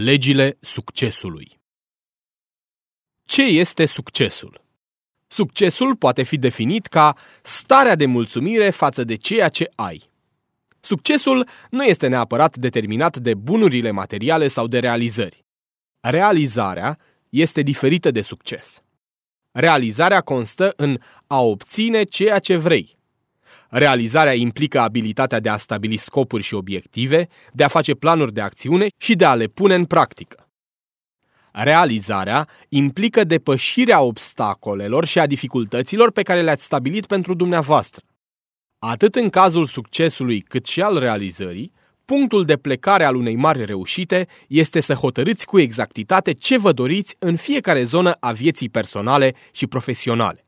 Legile succesului Ce este succesul? Succesul poate fi definit ca starea de mulțumire față de ceea ce ai. Succesul nu este neapărat determinat de bunurile materiale sau de realizări. Realizarea este diferită de succes. Realizarea constă în a obține ceea ce vrei. Realizarea implică abilitatea de a stabili scopuri și obiective, de a face planuri de acțiune și de a le pune în practică. Realizarea implică depășirea obstacolelor și a dificultăților pe care le-ați stabilit pentru dumneavoastră. Atât în cazul succesului cât și al realizării, punctul de plecare al unei mari reușite este să hotărâți cu exactitate ce vă doriți în fiecare zonă a vieții personale și profesionale.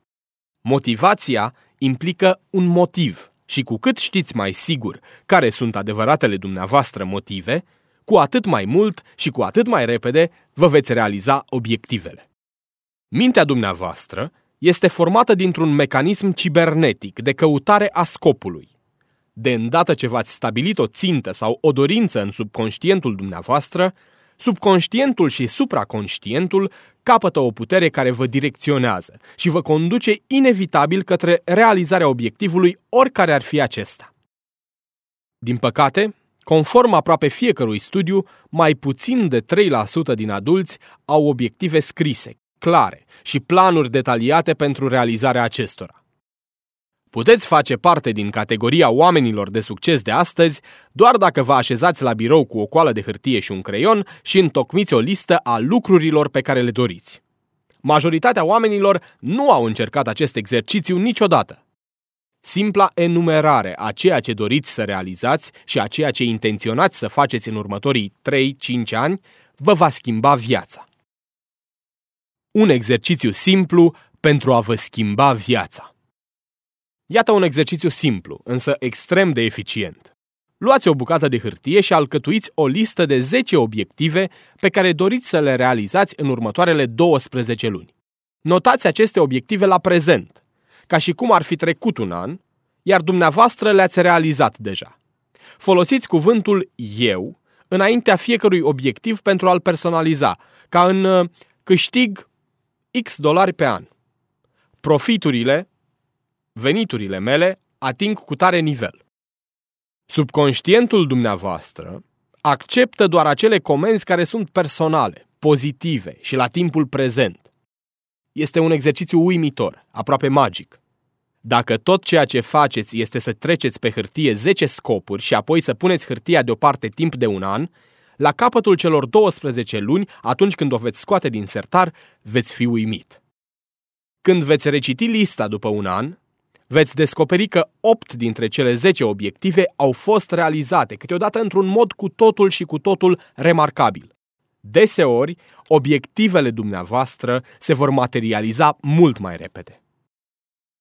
Motivația implică un motiv și cu cât știți mai sigur care sunt adevăratele dumneavoastră motive, cu atât mai mult și cu atât mai repede vă veți realiza obiectivele. Mintea dumneavoastră este formată dintr-un mecanism cibernetic de căutare a scopului. De îndată ce v-ați stabilit o țintă sau o dorință în subconștientul dumneavoastră, subconștientul și supraconștientul capătă o putere care vă direcționează și vă conduce inevitabil către realizarea obiectivului oricare ar fi acesta. Din păcate, conform aproape fiecărui studiu, mai puțin de 3% din adulți au obiective scrise, clare și planuri detaliate pentru realizarea acestora. Puteți face parte din categoria oamenilor de succes de astăzi doar dacă vă așezați la birou cu o coală de hârtie și un creion și întocmiți o listă a lucrurilor pe care le doriți. Majoritatea oamenilor nu au încercat acest exercițiu niciodată. Simpla enumerare a ceea ce doriți să realizați și a ceea ce intenționați să faceți în următorii 3-5 ani vă va schimba viața. Un exercițiu simplu pentru a vă schimba viața. Iată un exercițiu simplu, însă extrem de eficient. Luați o bucată de hârtie și alcătuiți o listă de 10 obiective pe care doriți să le realizați în următoarele 12 luni. Notați aceste obiective la prezent, ca și cum ar fi trecut un an, iar dumneavoastră le-ați realizat deja. Folosiți cuvântul eu înaintea fiecărui obiectiv pentru a-l personaliza, ca în uh, câștig X dolari pe an. Profiturile veniturile mele ating cu tare nivel. Subconștientul dumneavoastră acceptă doar acele comenzi care sunt personale, pozitive și la timpul prezent. Este un exercițiu uimitor, aproape magic. Dacă tot ceea ce faceți este să treceți pe hârtie 10 scopuri și apoi să puneți hârtia deoparte timp de un an, la capătul celor 12 luni, atunci când o veți scoate din sertar, veți fi uimit. Când veți reciti lista după un an, veți descoperi că 8 dintre cele 10 obiective au fost realizate, câteodată într-un mod cu totul și cu totul remarcabil. Deseori, obiectivele dumneavoastră se vor materializa mult mai repede.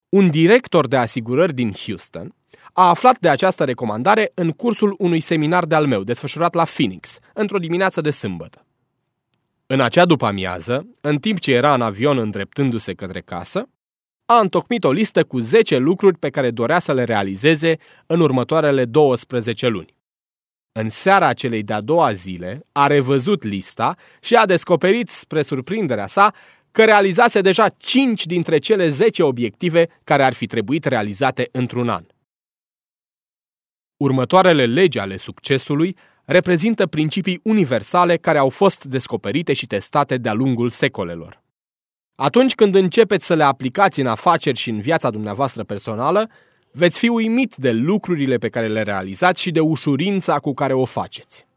Un director de asigurări din Houston a aflat de această recomandare în cursul unui seminar de-al meu desfășurat la Phoenix, într-o dimineață de sâmbătă. În acea după-amiază, în timp ce era în avion îndreptându-se către casă, a întocmit o listă cu 10 lucruri pe care dorea să le realizeze în următoarele 12 luni. În seara celei de-a doua zile, a revăzut lista și a descoperit, spre surprinderea sa, că realizase deja 5 dintre cele 10 obiective care ar fi trebuit realizate într-un an. Următoarele legi ale succesului reprezintă principii universale care au fost descoperite și testate de-a lungul secolelor. Atunci când începeți să le aplicați în afaceri și în viața dumneavoastră personală, veți fi uimit de lucrurile pe care le realizați și de ușurința cu care o faceți.